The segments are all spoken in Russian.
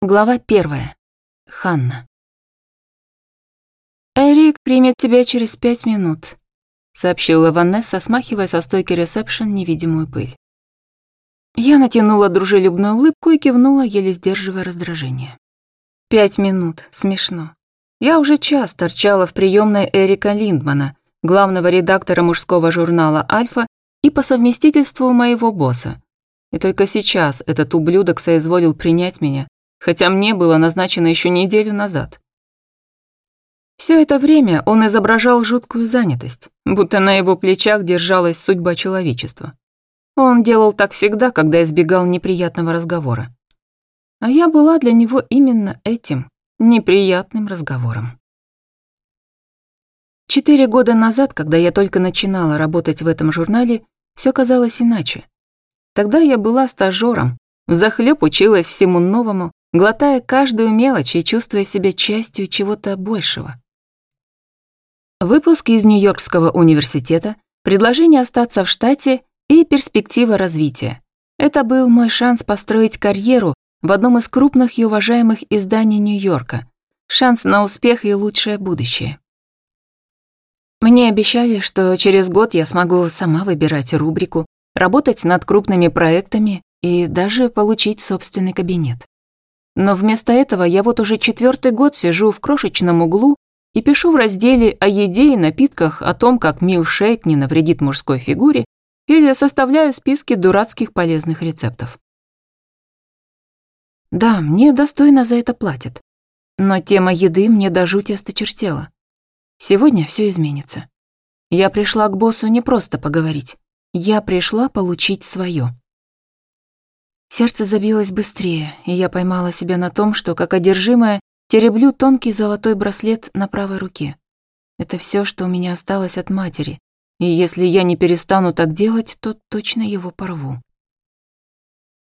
Глава первая. Ханна. «Эрик примет тебя через пять минут», — сообщила Ванесса, смахивая со стойки ресепшн невидимую пыль. Я натянула дружелюбную улыбку и кивнула, еле сдерживая раздражение. Пять минут. Смешно. Я уже час торчала в приемной Эрика Линдмана, главного редактора мужского журнала «Альфа» и по совместительству моего босса. И только сейчас этот ублюдок соизволил принять меня, хотя мне было назначено еще неделю назад. Все это время он изображал жуткую занятость, будто на его плечах держалась судьба человечества. Он делал так всегда, когда избегал неприятного разговора. А я была для него именно этим, неприятным разговором. Четыре года назад, когда я только начинала работать в этом журнале, все казалось иначе. Тогда я была стажером, взахлёб училась всему новому, глотая каждую мелочь и чувствуя себя частью чего-то большего. Выпуск из Нью-Йоркского университета, предложение остаться в штате и перспектива развития. Это был мой шанс построить карьеру в одном из крупных и уважаемых изданий Нью-Йорка, шанс на успех и лучшее будущее. Мне обещали, что через год я смогу сама выбирать рубрику, работать над крупными проектами и даже получить собственный кабинет. Но вместо этого я вот уже четвертый год сижу в крошечном углу и пишу в разделе о еде и напитках о том, как милшейк не навредит мужской фигуре, или составляю списки дурацких полезных рецептов. Да, мне достойно за это платят. Но тема еды мне до жути осточертела. Сегодня все изменится. Я пришла к боссу не просто поговорить. Я пришла получить свое. Сердце забилось быстрее, и я поймала себя на том, что, как одержимая, тереблю тонкий золотой браслет на правой руке. Это все, что у меня осталось от матери, и если я не перестану так делать, то точно его порву.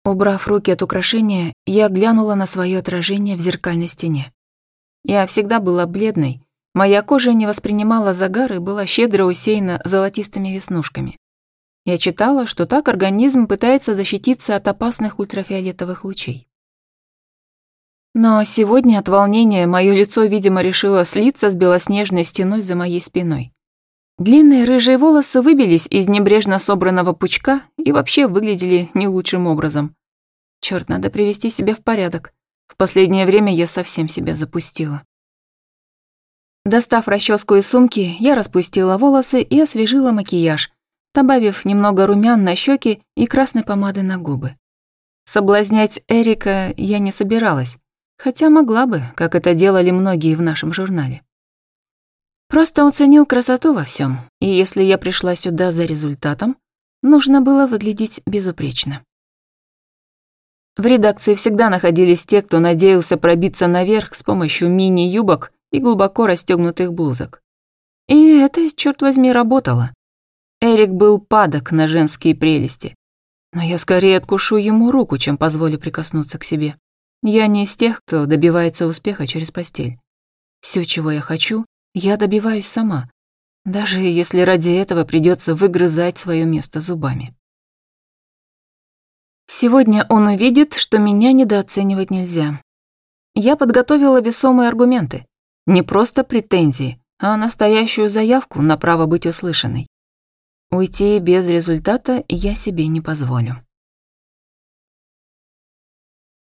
Убрав руки от украшения, я глянула на свое отражение в зеркальной стене. Я всегда была бледной, моя кожа не воспринимала загар и была щедро усеяна золотистыми веснушками. Я читала, что так организм пытается защититься от опасных ультрафиолетовых лучей. Но сегодня от волнения мое лицо, видимо, решило слиться с белоснежной стеной за моей спиной. Длинные рыжие волосы выбились из небрежно собранного пучка и вообще выглядели не лучшим образом. Черт, надо привести себя в порядок. В последнее время я совсем себя запустила. Достав расческу из сумки, я распустила волосы и освежила макияж, добавив немного румян на щеки и красной помады на губы. Соблазнять Эрика я не собиралась, хотя могла бы, как это делали многие в нашем журнале. Просто он ценил красоту во всем, и если я пришла сюда за результатом, нужно было выглядеть безупречно. В редакции всегда находились те, кто надеялся пробиться наверх с помощью мини-юбок и глубоко расстегнутых блузок. И это, черт возьми, работало. Эрик был падок на женские прелести. Но я скорее откушу ему руку, чем позволю прикоснуться к себе. Я не из тех, кто добивается успеха через постель. Все, чего я хочу, я добиваюсь сама, даже если ради этого придется выгрызать свое место зубами. Сегодня он увидит, что меня недооценивать нельзя. Я подготовила весомые аргументы. Не просто претензии, а настоящую заявку на право быть услышанной. Уйти без результата я себе не позволю.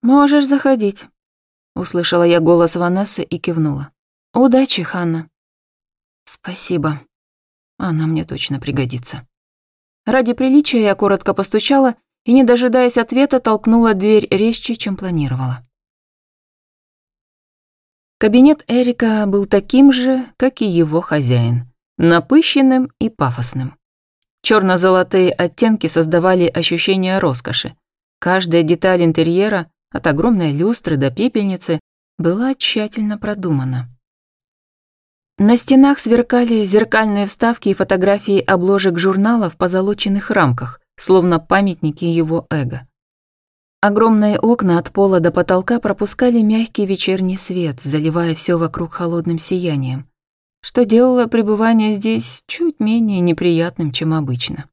«Можешь заходить», — услышала я голос Ванессы и кивнула. «Удачи, Ханна». «Спасибо. Она мне точно пригодится». Ради приличия я коротко постучала и, не дожидаясь ответа, толкнула дверь резче, чем планировала. Кабинет Эрика был таким же, как и его хозяин, напыщенным и пафосным. Черно-золотые оттенки создавали ощущение роскоши. Каждая деталь интерьера, от огромной люстры до пепельницы, была тщательно продумана. На стенах сверкали зеркальные вставки и фотографии обложек журналов в позолоченных рамках, словно памятники его эго. Огромные окна от пола до потолка пропускали мягкий вечерний свет, заливая все вокруг холодным сиянием что делало пребывание здесь чуть менее неприятным, чем обычно.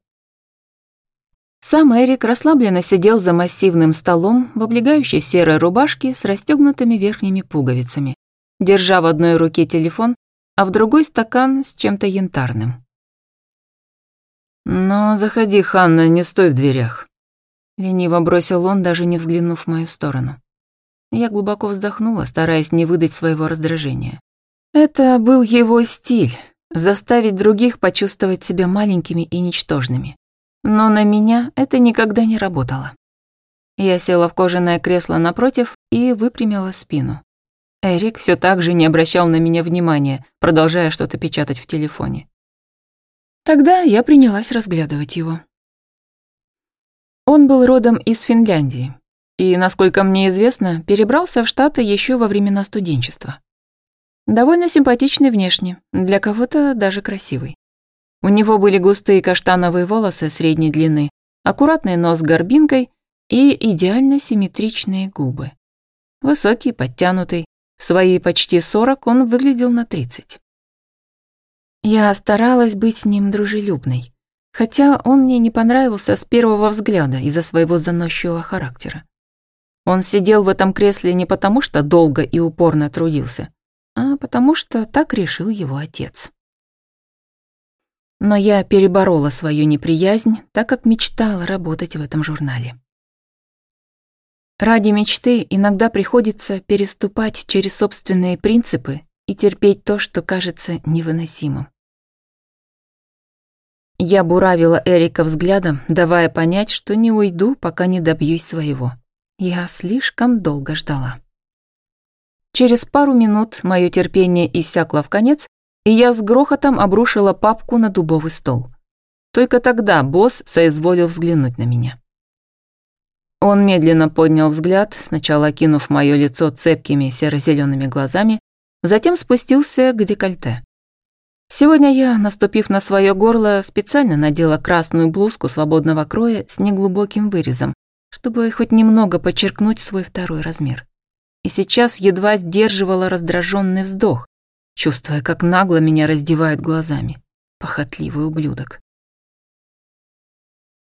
Сам Эрик расслабленно сидел за массивным столом в облегающей серой рубашке с расстегнутыми верхними пуговицами, держа в одной руке телефон, а в другой стакан с чем-то янтарным. «Но заходи, Ханна, не стой в дверях», — лениво бросил он, даже не взглянув в мою сторону. Я глубоко вздохнула, стараясь не выдать своего раздражения. Это был его стиль — заставить других почувствовать себя маленькими и ничтожными. Но на меня это никогда не работало. Я села в кожаное кресло напротив и выпрямила спину. Эрик все так же не обращал на меня внимания, продолжая что-то печатать в телефоне. Тогда я принялась разглядывать его. Он был родом из Финляндии и, насколько мне известно, перебрался в Штаты еще во времена студенчества. Довольно симпатичный внешне, для кого-то даже красивый. У него были густые каштановые волосы средней длины, аккуратный нос с горбинкой и идеально симметричные губы. Высокий, подтянутый, в свои почти сорок он выглядел на тридцать. Я старалась быть с ним дружелюбной, хотя он мне не понравился с первого взгляда из-за своего заносчивого характера. Он сидел в этом кресле не потому, что долго и упорно трудился, а потому что так решил его отец. Но я переборола свою неприязнь, так как мечтала работать в этом журнале. Ради мечты иногда приходится переступать через собственные принципы и терпеть то, что кажется невыносимым. Я буравила Эрика взглядом, давая понять, что не уйду, пока не добьюсь своего. Я слишком долго ждала. Через пару минут мое терпение иссякло в конец, и я с грохотом обрушила папку на дубовый стол. Только тогда босс соизволил взглянуть на меня. Он медленно поднял взгляд, сначала окинув мое лицо цепкими серо-зелеными глазами, затем спустился к декольте. Сегодня я, наступив на свое горло, специально надела красную блузку свободного кроя с неглубоким вырезом, чтобы хоть немного подчеркнуть свой второй размер. И сейчас едва сдерживала раздраженный вздох, чувствуя, как нагло меня раздевают глазами. Похотливый ублюдок.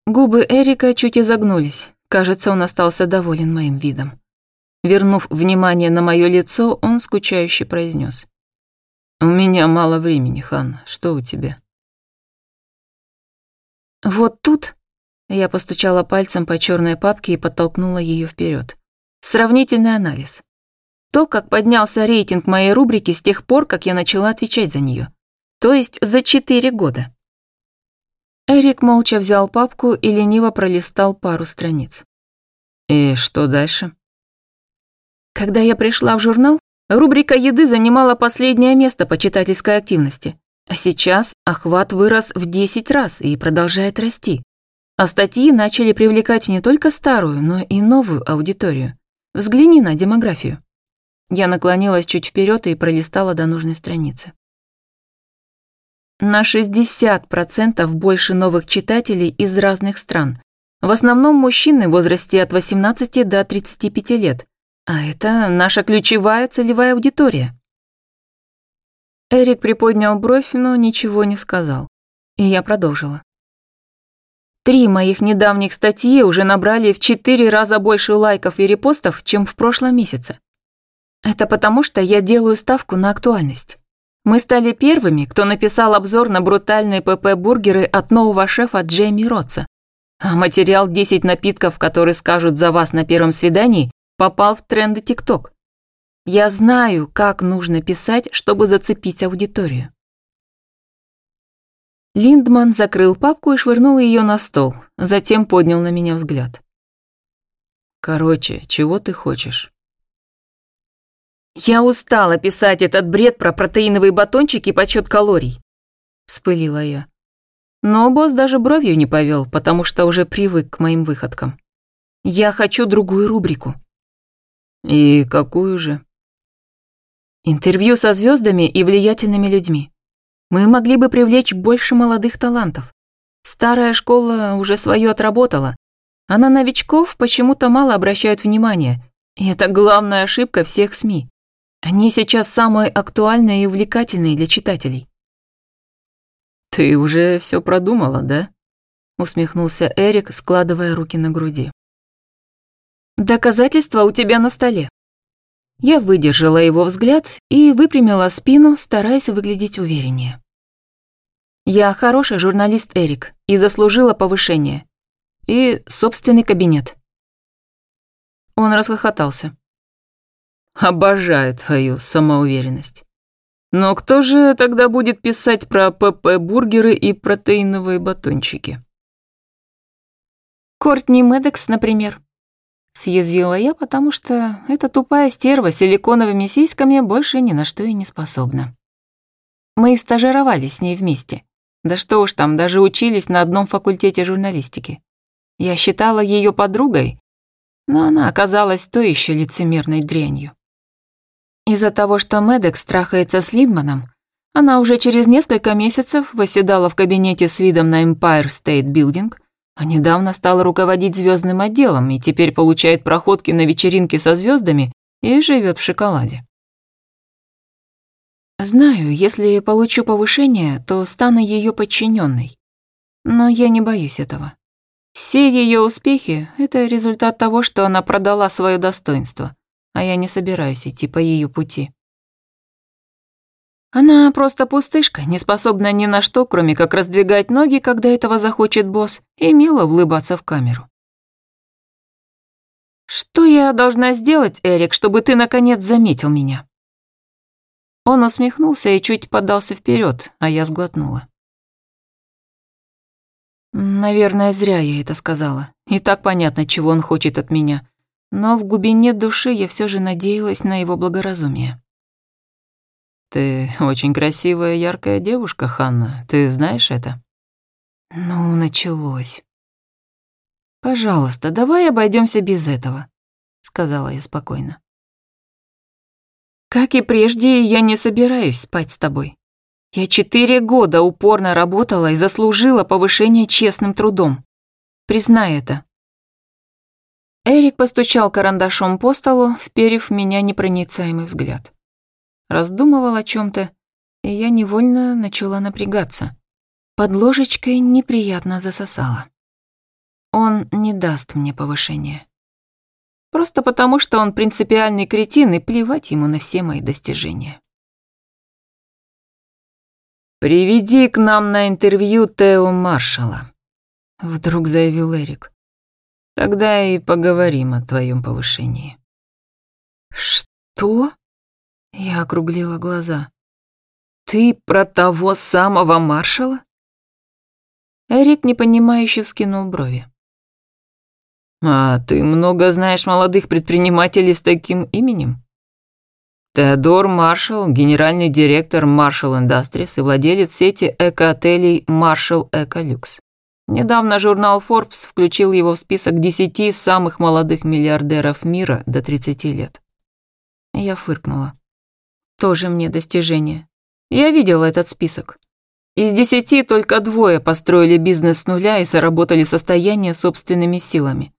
Губы Эрика чуть изогнулись. Кажется, он остался доволен моим видом. Вернув внимание на мое лицо, он скучающе произнес: «У меня мало времени, Ханна. Что у тебя?» Вот тут я постучала пальцем по черной папке и подтолкнула ее вперед. Сравнительный анализ. То, как поднялся рейтинг моей рубрики с тех пор, как я начала отвечать за нее. То есть за четыре года. Эрик молча взял папку и лениво пролистал пару страниц. «И что дальше?» Когда я пришла в журнал, рубрика еды занимала последнее место по читательской активности, а сейчас охват вырос в 10 раз и продолжает расти. А статьи начали привлекать не только старую, но и новую аудиторию. Взгляни на демографию. Я наклонилась чуть вперед и пролистала до нужной страницы. На 60% больше новых читателей из разных стран. В основном мужчины в возрасте от 18 до 35 лет. А это наша ключевая целевая аудитория. Эрик приподнял бровь, но ничего не сказал. И я продолжила. Три моих недавних статьи уже набрали в четыре раза больше лайков и репостов, чем в прошлом месяце. Это потому, что я делаю ставку на актуальность. Мы стали первыми, кто написал обзор на брутальные ПП-бургеры от нового шефа Джейми Ротса. А материал «10 напитков, которые скажут за вас на первом свидании» попал в тренды ТикТок. Я знаю, как нужно писать, чтобы зацепить аудиторию. Линдман закрыл папку и швырнул ее на стол, затем поднял на меня взгляд. «Короче, чего ты хочешь?» «Я устала писать этот бред про протеиновые батончики и подсчет калорий», — вспылила я. Но босс даже бровью не повел, потому что уже привык к моим выходкам. «Я хочу другую рубрику». «И какую же?» «Интервью со звездами и влиятельными людьми. Мы могли бы привлечь больше молодых талантов. Старая школа уже свое отработала, а на новичков почему-то мало обращают внимания, и это главная ошибка всех СМИ. Они сейчас самые актуальные и увлекательные для читателей. Ты уже все продумала, да? усмехнулся Эрик, складывая руки на груди. Доказательства у тебя на столе. Я выдержала его взгляд и выпрямила спину, стараясь выглядеть увереннее. Я хороший журналист Эрик и заслужила повышение. И собственный кабинет. Он расхохотался. Обожаю твою самоуверенность. Но кто же тогда будет писать про ПП-бургеры и протеиновые батончики? Кортни Медекс, например. Съязвила я, потому что эта тупая стерва с силиконовыми сиськами больше ни на что и не способна. Мы стажировались с ней вместе. Да что уж там, даже учились на одном факультете журналистики. Я считала ее подругой, но она оказалась то еще лицемерной дрянью. Из-за того, что Медекс трахается с Лидманом, она уже через несколько месяцев восседала в кабинете с видом на Empire State Building, а недавно стала руководить звездным отделом и теперь получает проходки на вечеринки со звездами и живет в шоколаде. Знаю, если получу повышение, то стану ее подчиненной. Но я не боюсь этого. Все ее успехи – это результат того, что она продала свое достоинство, а я не собираюсь идти по ее пути. Она просто пустышка, не способна ни на что, кроме как раздвигать ноги, когда этого захочет босс, и мило улыбаться в камеру. «Что я должна сделать, Эрик, чтобы ты наконец заметил меня?» Он усмехнулся и чуть подался вперед, а я сглотнула. Наверное, зря я это сказала. И так понятно, чего он хочет от меня. Но в глубине души я все же надеялась на его благоразумие. «Ты очень красивая, яркая девушка, Ханна. Ты знаешь это?» Ну, началось. «Пожалуйста, давай обойдемся без этого», — сказала я спокойно. Как и прежде, я не собираюсь спать с тобой. Я четыре года упорно работала и заслужила повышение честным трудом. Признай это. Эрик постучал карандашом по столу, вперев в меня непроницаемый взгляд. Раздумывал о чем-то, и я невольно начала напрягаться. Под ложечкой неприятно засосала. Он не даст мне повышения. Просто потому, что он принципиальный кретин, и плевать ему на все мои достижения. «Приведи к нам на интервью Тео Маршала», — вдруг заявил Эрик. «Тогда и поговорим о твоем повышении». «Что?» — я округлила глаза. «Ты про того самого маршала?» Эрик непонимающе вскинул брови. А ты много знаешь молодых предпринимателей с таким именем? Теодор Маршалл, генеральный директор Marshall Industries и владелец сети эко-отелей Marshall Eco Недавно журнал Forbes включил его в список 10 самых молодых миллиардеров мира до 30 лет. Я фыркнула. Тоже мне достижение. Я видела этот список. Из десяти только двое построили бизнес с нуля и заработали состояние собственными силами.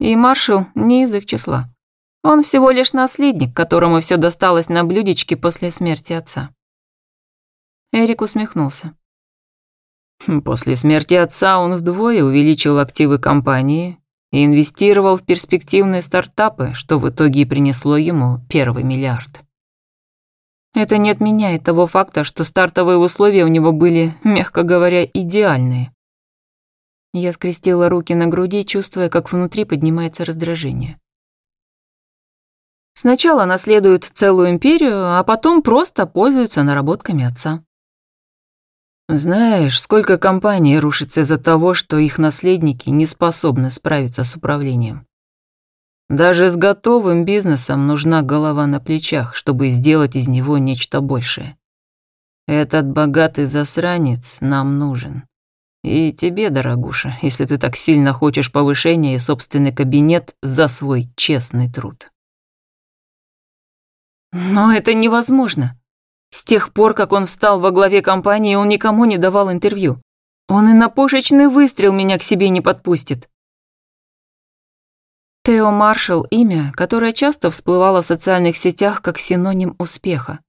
И маршал не из их числа. Он всего лишь наследник, которому все досталось на блюдечке после смерти отца. Эрик усмехнулся. Хм, после смерти отца он вдвое увеличил активы компании и инвестировал в перспективные стартапы, что в итоге и принесло ему первый миллиард. Это не отменяет того факта, что стартовые условия у него были, мягко говоря, идеальные. Я скрестила руки на груди, чувствуя, как внутри поднимается раздражение. Сначала наследуют целую империю, а потом просто пользуются наработками отца. Знаешь, сколько компаний рушится из-за того, что их наследники не способны справиться с управлением. Даже с готовым бизнесом нужна голова на плечах, чтобы сделать из него нечто большее. Этот богатый засранец нам нужен. И тебе, дорогуша, если ты так сильно хочешь повышения и собственный кабинет за свой честный труд. Но это невозможно. С тех пор, как он встал во главе компании, он никому не давал интервью. Он и на пушечный выстрел меня к себе не подпустит. Тео Маршалл – имя, которое часто всплывало в социальных сетях как синоним успеха.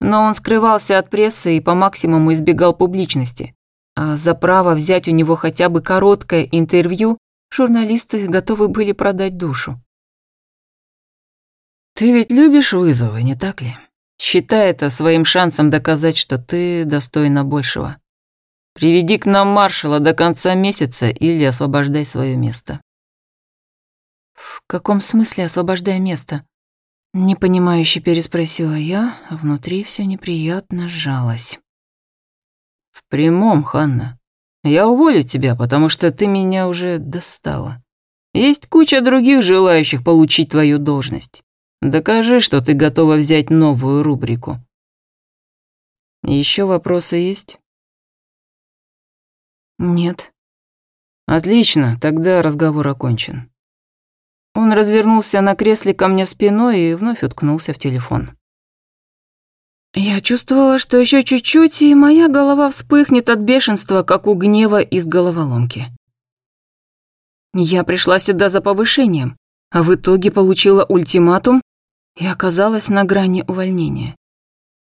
Но он скрывался от прессы и по максимуму избегал публичности. А за право взять у него хотя бы короткое интервью журналисты готовы были продать душу. «Ты ведь любишь вызовы, не так ли? Считай это своим шансом доказать, что ты достойна большего. Приведи к нам маршала до конца месяца или освобождай свое место». «В каком смысле освобождай место?» Непонимающе переспросила я, а внутри все неприятно сжалось. «В прямом, Ханна. Я уволю тебя, потому что ты меня уже достала. Есть куча других желающих получить твою должность. Докажи, что ты готова взять новую рубрику. Еще вопросы есть? Нет. Отлично, тогда разговор окончен. Он развернулся на кресле ко мне спиной и вновь уткнулся в телефон. Я чувствовала, что еще чуть-чуть, и моя голова вспыхнет от бешенства, как у гнева из головоломки. Я пришла сюда за повышением, а в итоге получила ультиматум и оказалась на грани увольнения.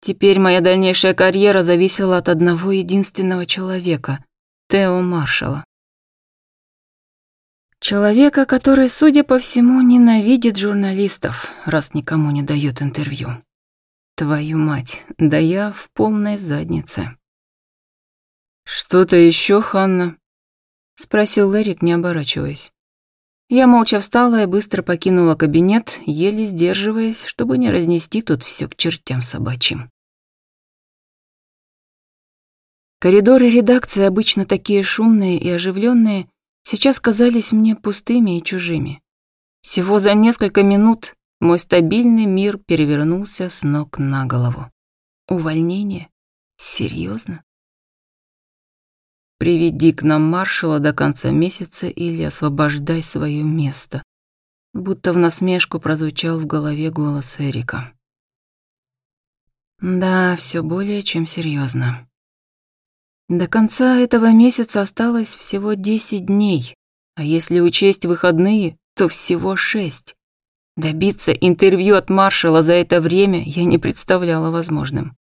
Теперь моя дальнейшая карьера зависела от одного единственного человека — Тео Маршала. Человека, который, судя по всему, ненавидит журналистов, раз никому не дает интервью. Твою мать, да я в полной заднице. «Что-то еще, Ханна?» — спросил Лерик, не оборачиваясь. Я молча встала и быстро покинула кабинет, еле сдерживаясь, чтобы не разнести тут все к чертям собачьим. Коридоры редакции, обычно такие шумные и оживленные, сейчас казались мне пустыми и чужими. Всего за несколько минут мой стабильный мир перевернулся с ног на голову. Увольнение? Серьезно? Приведи к нам маршала до конца месяца или освобождай свое место. Будто в насмешку прозвучал в голове голос Эрика. Да, все более чем серьезно. До конца этого месяца осталось всего 10 дней, а если учесть выходные, то всего 6. Добиться интервью от маршала за это время я не представляла возможным.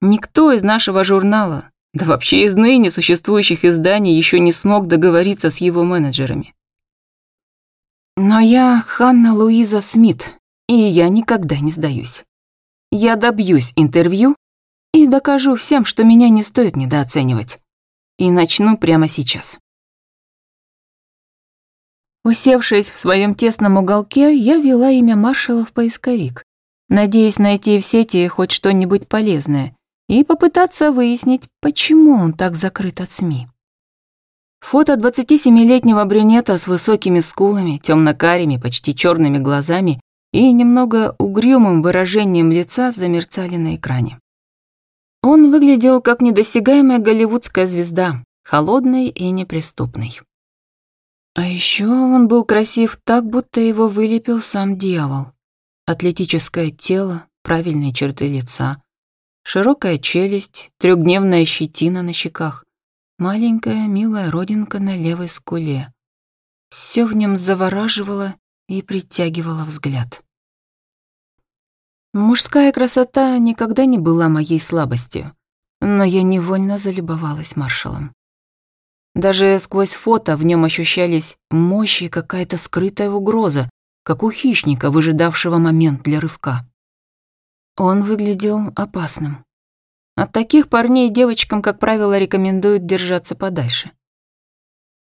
Никто из нашего журнала, да вообще из ныне существующих изданий, еще не смог договориться с его менеджерами. Но я Ханна Луиза Смит, и я никогда не сдаюсь. Я добьюсь интервью и докажу всем, что меня не стоит недооценивать. И начну прямо сейчас. Усевшись в своем тесном уголке, я ввела имя маршала в поисковик, надеясь найти в сети хоть что-нибудь полезное и попытаться выяснить, почему он так закрыт от СМИ. Фото 27-летнего брюнета с высокими скулами, темно-карими, почти черными глазами и немного угрюмым выражением лица замерцали на экране. Он выглядел как недосягаемая голливудская звезда, холодный и неприступный. А еще он был красив так, будто его вылепил сам дьявол. Атлетическое тело, правильные черты лица, широкая челюсть, трехдневная щетина на щеках, маленькая милая родинка на левой скуле. Все в нем завораживало и притягивало взгляд. Мужская красота никогда не была моей слабостью, но я невольно залюбовалась маршалом. Даже сквозь фото в нем ощущались мощь и какая-то скрытая угроза, как у хищника, выжидавшего момент для рывка. Он выглядел опасным. От таких парней девочкам, как правило, рекомендуют держаться подальше.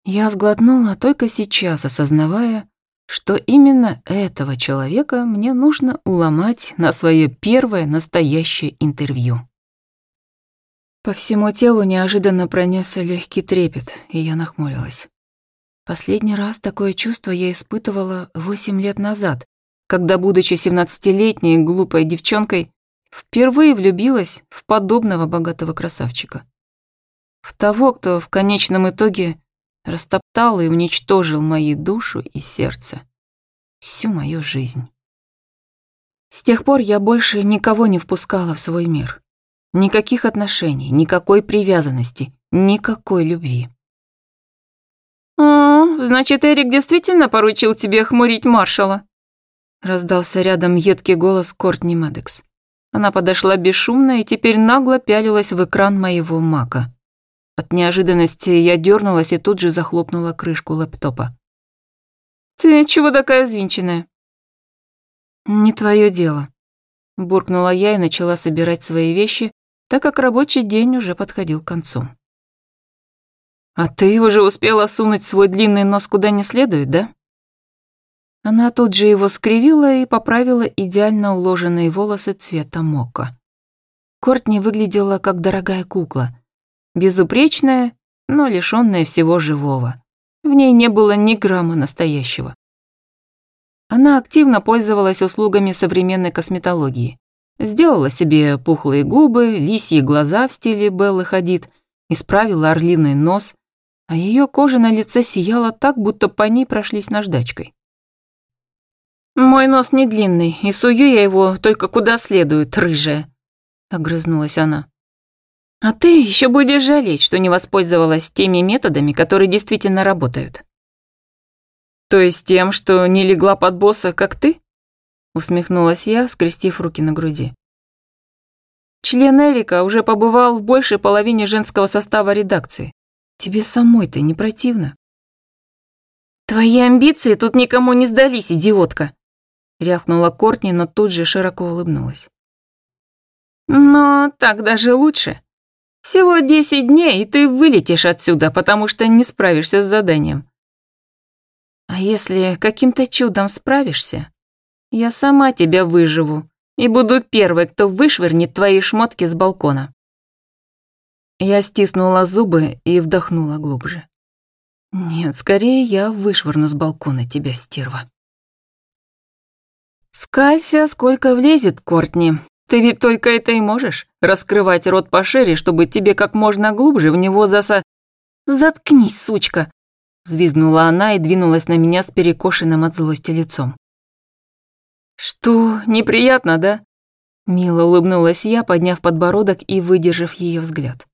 Я сглотнула только сейчас, осознавая, что именно этого человека мне нужно уломать на свое первое настоящее интервью. По всему телу неожиданно пронесся легкий трепет, и я нахмурилась. Последний раз такое чувство я испытывала восемь лет назад, когда, будучи семнадцатилетней глупой девчонкой, впервые влюбилась в подобного богатого красавчика. В того, кто в конечном итоге растоптал и уничтожил мои душу и сердце. Всю мою жизнь. С тех пор я больше никого не впускала в свой мир. Никаких отношений, никакой привязанности, никакой любви. «О, значит, Эрик действительно поручил тебе хмурить маршала?» Раздался рядом едкий голос Кортни Медекс. Она подошла бесшумно и теперь нагло пялилась в экран моего мака. От неожиданности я дернулась и тут же захлопнула крышку лэптопа. «Ты чего такая взвинченная?» «Не твое дело», — буркнула я и начала собирать свои вещи, так как рабочий день уже подходил к концу. «А ты уже успела сунуть свой длинный нос куда не следует, да?» Она тут же его скривила и поправила идеально уложенные волосы цвета мока. Кортни выглядела как дорогая кукла. Безупречная, но лишённая всего живого. В ней не было ни грамма настоящего. Она активно пользовалась услугами современной косметологии. Сделала себе пухлые губы, лисьи глаза в стиле Беллы Хадид, исправила орлиный нос, а ее кожа на лице сияла так, будто по ней прошлись наждачкой. «Мой нос не длинный, и сую я его только куда следует, рыжая», — огрызнулась она. «А ты еще будешь жалеть, что не воспользовалась теми методами, которые действительно работают». «То есть тем, что не легла под босса, как ты?» — усмехнулась я, скрестив руки на груди. «Член Эрика уже побывал в большей половине женского состава редакции. Тебе самой-то не противно?» «Твои амбиции тут никому не сдались, идиотка!» Рявкнула Кортни, но тут же широко улыбнулась. «Но так даже лучше. Всего десять дней, и ты вылетишь отсюда, потому что не справишься с заданием. А если каким-то чудом справишься, я сама тебя выживу и буду первой, кто вышвырнет твои шмотки с балкона». Я стиснула зубы и вдохнула глубже. «Нет, скорее я вышвырну с балкона тебя, стерва». «Скалься, сколько влезет, Кортни. Ты ведь только это и можешь. Раскрывать рот пошире, чтобы тебе как можно глубже в него заса...» «Заткнись, сучка!» Взвизгнула она и двинулась на меня с перекошенным от злости лицом. «Что, неприятно, да?» Мило улыбнулась я, подняв подбородок и выдержав ее взгляд.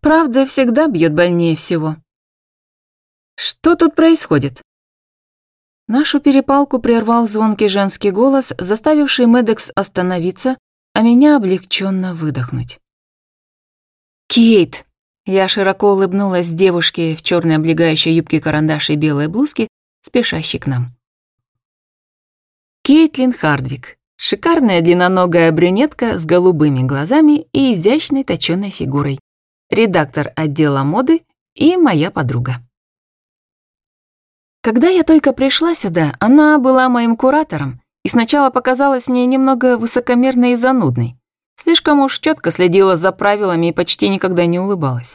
«Правда всегда бьет больнее всего». «Что тут происходит?» Нашу перепалку прервал звонкий женский голос, заставивший Медекс остановиться, а меня облегченно выдохнуть. «Кейт!» Я широко улыбнулась девушке в черной облегающей юбке карандаш и белой блузке, спешащей к нам. Кейтлин Хардвик. Шикарная длинноногая брюнетка с голубыми глазами и изящной точёной фигурой. Редактор отдела моды и моя подруга. Когда я только пришла сюда, она была моим куратором и сначала показалась мне немного высокомерной и занудной. Слишком уж четко следила за правилами и почти никогда не улыбалась.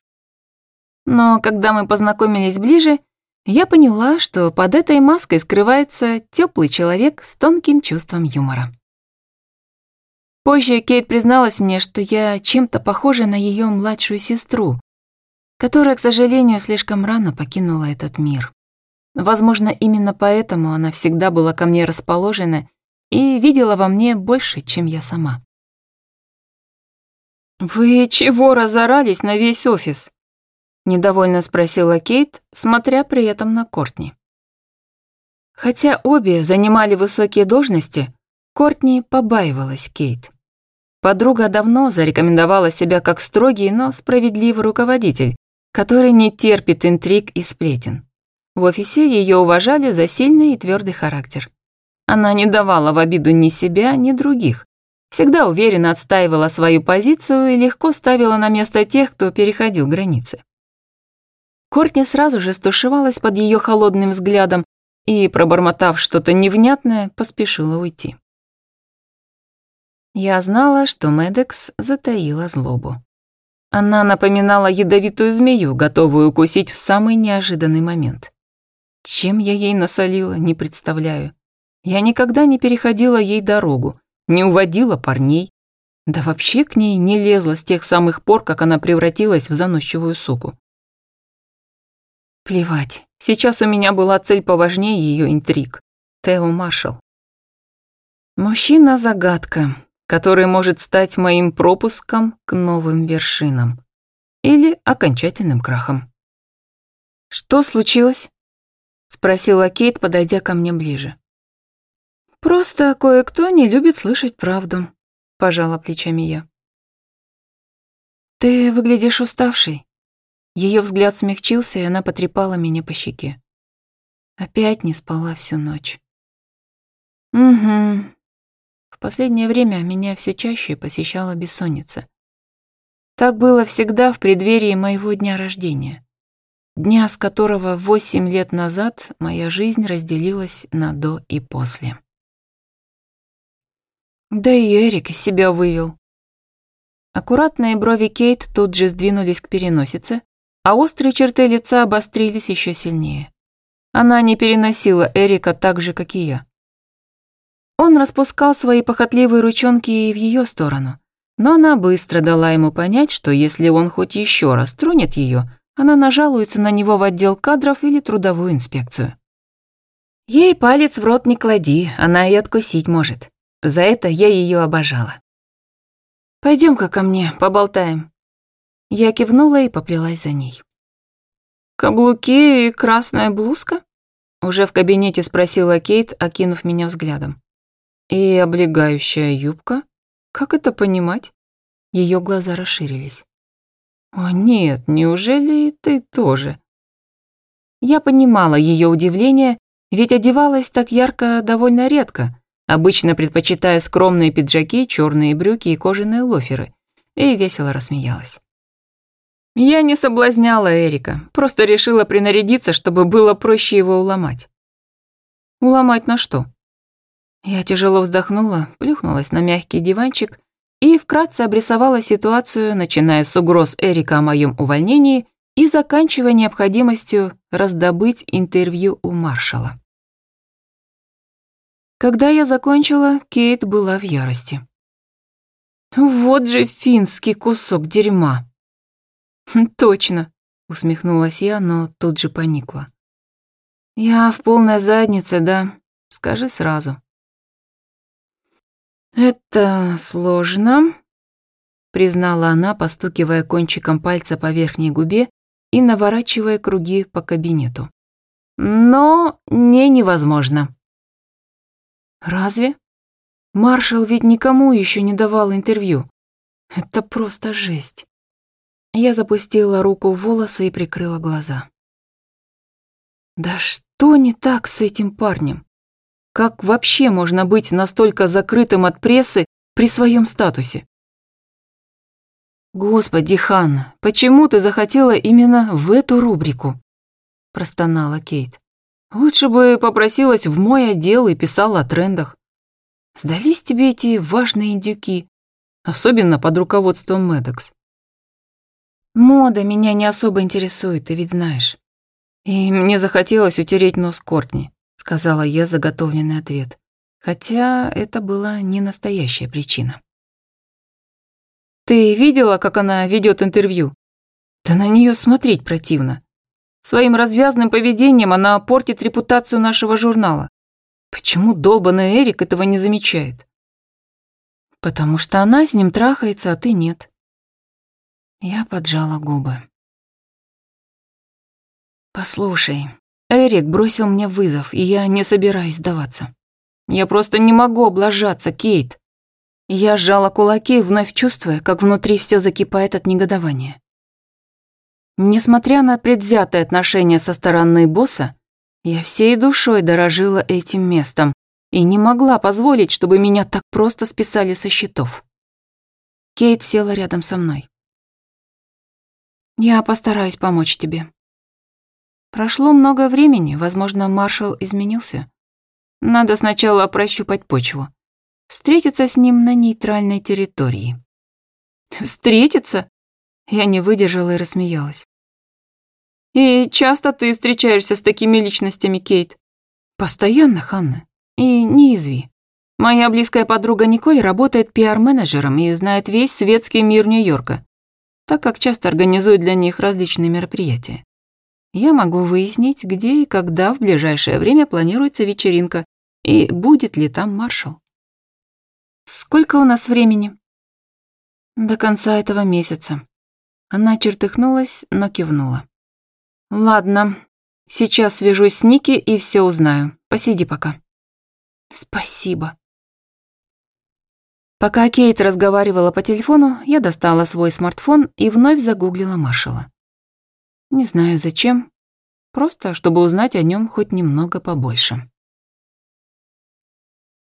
Но когда мы познакомились ближе, я поняла, что под этой маской скрывается теплый человек с тонким чувством юмора. Позже Кейт призналась мне, что я чем-то похожа на ее младшую сестру, которая, к сожалению, слишком рано покинула этот мир. Возможно, именно поэтому она всегда была ко мне расположена и видела во мне больше, чем я сама. «Вы чего разорались на весь офис?» — недовольно спросила Кейт, смотря при этом на Кортни. Хотя обе занимали высокие должности, Кортни побаивалась Кейт. Подруга давно зарекомендовала себя как строгий, но справедливый руководитель, который не терпит интриг и сплетен. В офисе ее уважали за сильный и твердый характер. Она не давала в обиду ни себя, ни других. Всегда уверенно отстаивала свою позицию и легко ставила на место тех, кто переходил границы. Кортни сразу же стушевалась под ее холодным взглядом и, пробормотав что-то невнятное, поспешила уйти. Я знала, что Медекс затаила злобу. Она напоминала ядовитую змею, готовую укусить в самый неожиданный момент. Чем я ей насолила, не представляю. Я никогда не переходила ей дорогу, не уводила парней. Да вообще к ней не лезла с тех самых пор, как она превратилась в заносчивую суку. Плевать, сейчас у меня была цель поважнее ее интриг. Тео Маршалл. Мужчина-загадка, который может стать моим пропуском к новым вершинам. Или окончательным крахом. Что случилось? Спросила Кейт, подойдя ко мне ближе. «Просто кое-кто не любит слышать правду», — пожала плечами я. Ты выглядишь уставшей. Ее взгляд смягчился, и она потрепала меня по щеке. Опять не спала всю ночь. Угу. В последнее время меня все чаще посещала бессонница. Так было всегда в преддверии моего дня рождения. Дня, с которого восемь лет назад моя жизнь разделилась на до и после. Да и Эрик из себя вывел. Аккуратные брови Кейт тут же сдвинулись к переносице, а острые черты лица обострились еще сильнее. Она не переносила Эрика так же, как и я. Он распускал свои похотливые ручонки и в ее сторону, но она быстро дала ему понять, что если он хоть еще раз тронет ее, она нажалуется на него в отдел кадров или трудовую инспекцию. Ей палец в рот не клади, она и откусить может. За это я ее обожала. Пойдем-ка ко мне, поболтаем. Я кивнула и поплелась за ней. «Каблуки и красная блузка?» Уже в кабинете спросила Кейт, окинув меня взглядом. «И облегающая юбка? Как это понимать?» Ее глаза расширились. «О нет, неужели и ты тоже?» Я понимала ее удивление, ведь одевалась так ярко довольно редко, обычно предпочитая скромные пиджаки, черные брюки и кожаные лоферы, и весело рассмеялась. Я не соблазняла Эрика, просто решила принарядиться, чтобы было проще его уломать. Уломать на что? Я тяжело вздохнула, плюхнулась на мягкий диванчик и вкратце обрисовала ситуацию, начиная с угроз Эрика о моем увольнении и заканчивая необходимостью раздобыть интервью у маршала. Когда я закончила, Кейт была в ярости. «Вот же финский кусок дерьма!» «Хм, «Точно», — усмехнулась я, но тут же поникла. «Я в полной заднице, да? Скажи сразу». «Это сложно», — признала она, постукивая кончиком пальца по верхней губе и наворачивая круги по кабинету. «Но не невозможно». «Разве? Маршал ведь никому еще не давал интервью. Это просто жесть». Я запустила руку в волосы и прикрыла глаза. «Да что не так с этим парнем? Как вообще можно быть настолько закрытым от прессы при своем статусе? «Господи, Ханна, почему ты захотела именно в эту рубрику?» – простонала Кейт. «Лучше бы попросилась в мой отдел и писала о трендах. Сдались тебе эти важные индюки, особенно под руководством Медекс. Мода меня не особо интересует, ты ведь знаешь. И мне захотелось утереть нос Кортни сказала я заготовленный ответ, хотя это была не настоящая причина. Ты видела, как она ведет интервью? Да на нее смотреть противно. Своим развязным поведением она портит репутацию нашего журнала. Почему долбанный Эрик этого не замечает? Потому что она с ним трахается, а ты нет. Я поджала губы. Послушай, Эрик бросил мне вызов, и я не собираюсь сдаваться. Я просто не могу облажаться, Кейт. Я сжала кулаки, вновь чувствуя, как внутри все закипает от негодования. Несмотря на предвзятое отношение со стороны босса, я всей душой дорожила этим местом и не могла позволить, чтобы меня так просто списали со счетов. Кейт села рядом со мной. «Я постараюсь помочь тебе», Прошло много времени, возможно, маршал изменился. Надо сначала прощупать почву. Встретиться с ним на нейтральной территории. Встретиться? Я не выдержала и рассмеялась. И часто ты встречаешься с такими личностями, Кейт? Постоянно, Ханна. И не изви. Моя близкая подруга Николь работает пиар-менеджером и знает весь светский мир Нью-Йорка, так как часто организует для них различные мероприятия я могу выяснить, где и когда в ближайшее время планируется вечеринка и будет ли там маршал. Сколько у нас времени? До конца этого месяца. Она чертыхнулась, но кивнула. Ладно, сейчас свяжусь с Ники и все узнаю. Посиди пока. Спасибо. Пока Кейт разговаривала по телефону, я достала свой смартфон и вновь загуглила маршала. Не знаю зачем, просто чтобы узнать о нем хоть немного побольше.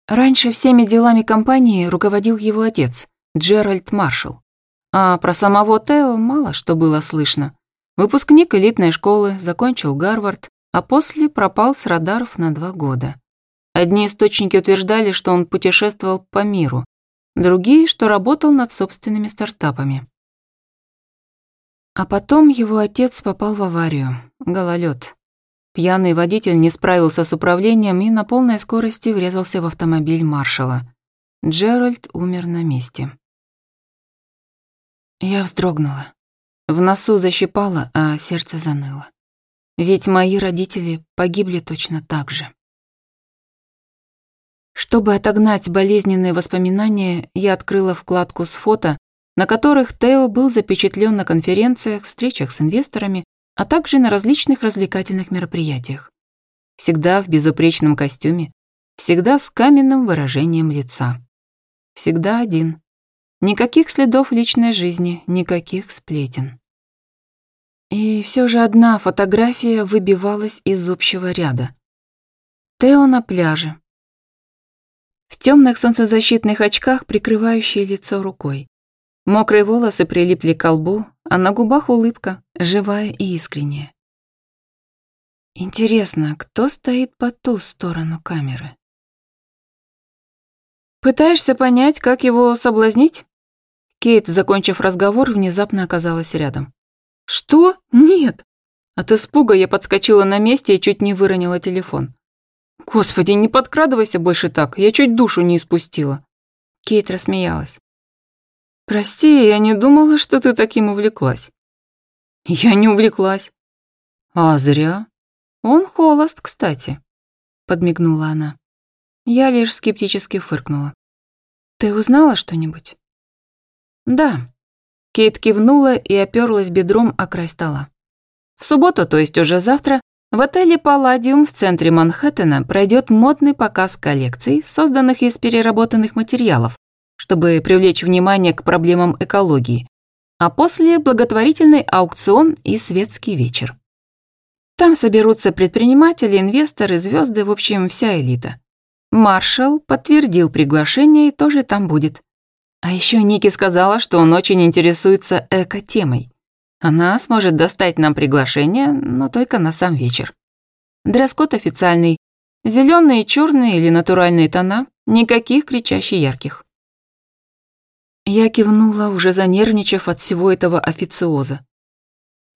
Раньше всеми делами компании руководил его отец, Джеральд Маршалл. А про самого Тео мало что было слышно. Выпускник элитной школы, закончил Гарвард, а после пропал с радаров на два года. Одни источники утверждали, что он путешествовал по миру, другие, что работал над собственными стартапами. А потом его отец попал в аварию, гололед. Пьяный водитель не справился с управлением и на полной скорости врезался в автомобиль маршала. Джеральд умер на месте. Я вздрогнула. В носу защипало, а сердце заныло. Ведь мои родители погибли точно так же. Чтобы отогнать болезненные воспоминания, я открыла вкладку с фото, на которых Тео был запечатлен на конференциях, встречах с инвесторами, а также на различных развлекательных мероприятиях. Всегда в безупречном костюме, всегда с каменным выражением лица. Всегда один. Никаких следов личной жизни, никаких сплетен. И все же одна фотография выбивалась из общего ряда. Тео на пляже, в темных солнцезащитных очках, прикрывающие лицо рукой. Мокрые волосы прилипли к лбу, а на губах улыбка, живая и искренняя. Интересно, кто стоит по ту сторону камеры? «Пытаешься понять, как его соблазнить?» Кейт, закончив разговор, внезапно оказалась рядом. «Что? Нет!» От испуга я подскочила на месте и чуть не выронила телефон. «Господи, не подкрадывайся больше так, я чуть душу не испустила». Кейт рассмеялась. «Прости, я не думала, что ты таким увлеклась». «Я не увлеклась». «А зря. Он холост, кстати», — подмигнула она. Я лишь скептически фыркнула. «Ты узнала что-нибудь?» «Да». Кейт кивнула и оперлась бедром о край стола. В субботу, то есть уже завтра, в отеле «Палладиум» в центре Манхэттена пройдет модный показ коллекций, созданных из переработанных материалов, чтобы привлечь внимание к проблемам экологии, а после благотворительный аукцион и светский вечер. Там соберутся предприниматели, инвесторы, звезды, в общем, вся элита. Маршал подтвердил приглашение и тоже там будет. А еще Ники сказала, что он очень интересуется эко-темой. Она сможет достать нам приглашение, но только на сам вечер. Дресс-код официальный. Зеленые, черные или натуральные тона, никаких кричащих ярких. Я кивнула, уже занервничав от всего этого официоза.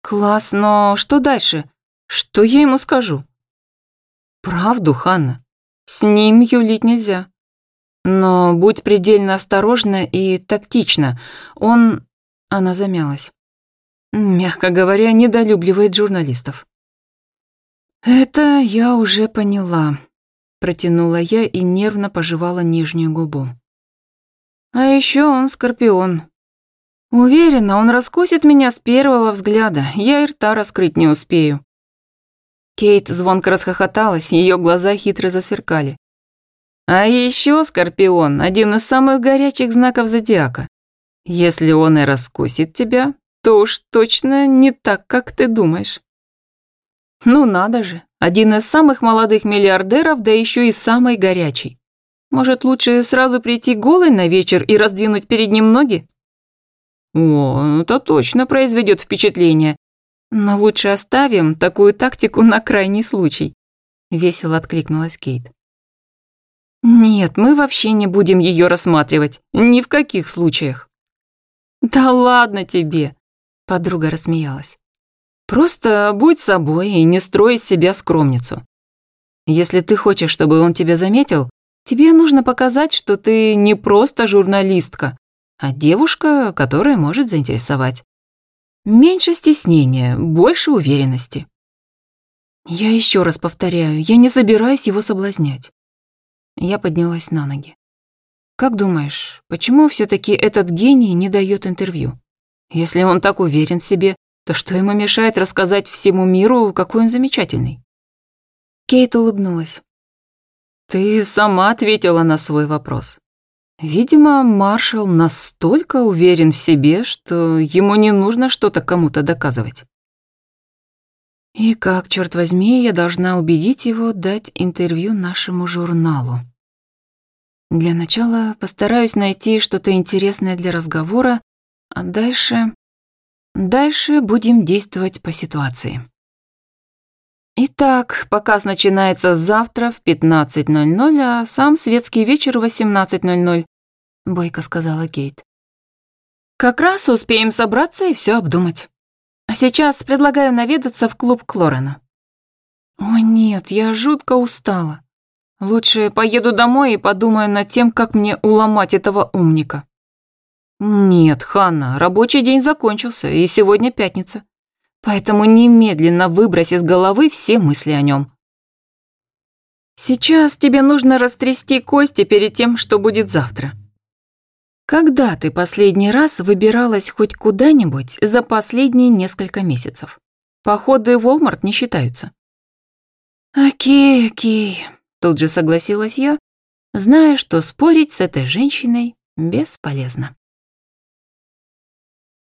«Класс, но что дальше? Что я ему скажу?» «Правду, Ханна. С ним юлить нельзя. Но будь предельно осторожна и тактична. Он...» Она замялась мягко говоря, недолюбливает журналистов. «Это я уже поняла», — протянула я и нервно пожевала нижнюю губу. «А еще он скорпион. Уверена, он раскусит меня с первого взгляда, я и рта раскрыть не успею». Кейт звонко расхохоталась, ее глаза хитро засверкали. «А еще скорпион — один из самых горячих знаков зодиака. Если он и раскусит тебя, то уж точно не так, как ты думаешь. Ну надо же, один из самых молодых миллиардеров, да еще и самый горячий. Может, лучше сразу прийти голый на вечер и раздвинуть перед ним ноги? О, это точно произведет впечатление. Но лучше оставим такую тактику на крайний случай. Весело откликнулась Кейт. Нет, мы вообще не будем ее рассматривать. Ни в каких случаях. Да ладно тебе, Подруга рассмеялась. «Просто будь собой и не строй из себя скромницу. Если ты хочешь, чтобы он тебя заметил, тебе нужно показать, что ты не просто журналистка, а девушка, которая может заинтересовать. Меньше стеснения, больше уверенности». «Я еще раз повторяю, я не собираюсь его соблазнять». Я поднялась на ноги. «Как думаешь, почему все таки этот гений не дает интервью?» Если он так уверен в себе, то что ему мешает рассказать всему миру, какой он замечательный? Кейт улыбнулась. Ты сама ответила на свой вопрос. Видимо, маршал настолько уверен в себе, что ему не нужно что-то кому-то доказывать. И как, черт возьми, я должна убедить его дать интервью нашему журналу? Для начала постараюсь найти что-то интересное для разговора, а дальше... Дальше будем действовать по ситуации. Итак, показ начинается завтра в 15.00, а сам светский вечер в 18.00, бойко сказала Кейт. Как раз успеем собраться и все обдумать. А сейчас предлагаю наведаться в клуб Клорена. О нет, я жутко устала. Лучше поеду домой и подумаю над тем, как мне уломать этого умника. Нет, Ханна, рабочий день закончился, и сегодня пятница. Поэтому немедленно выбрось из головы все мысли о нем. Сейчас тебе нужно растрясти кости перед тем, что будет завтра. Когда ты последний раз выбиралась хоть куда-нибудь за последние несколько месяцев? Походы в Walmart не считаются. Окей, окей, тут же согласилась я, зная, что спорить с этой женщиной бесполезно.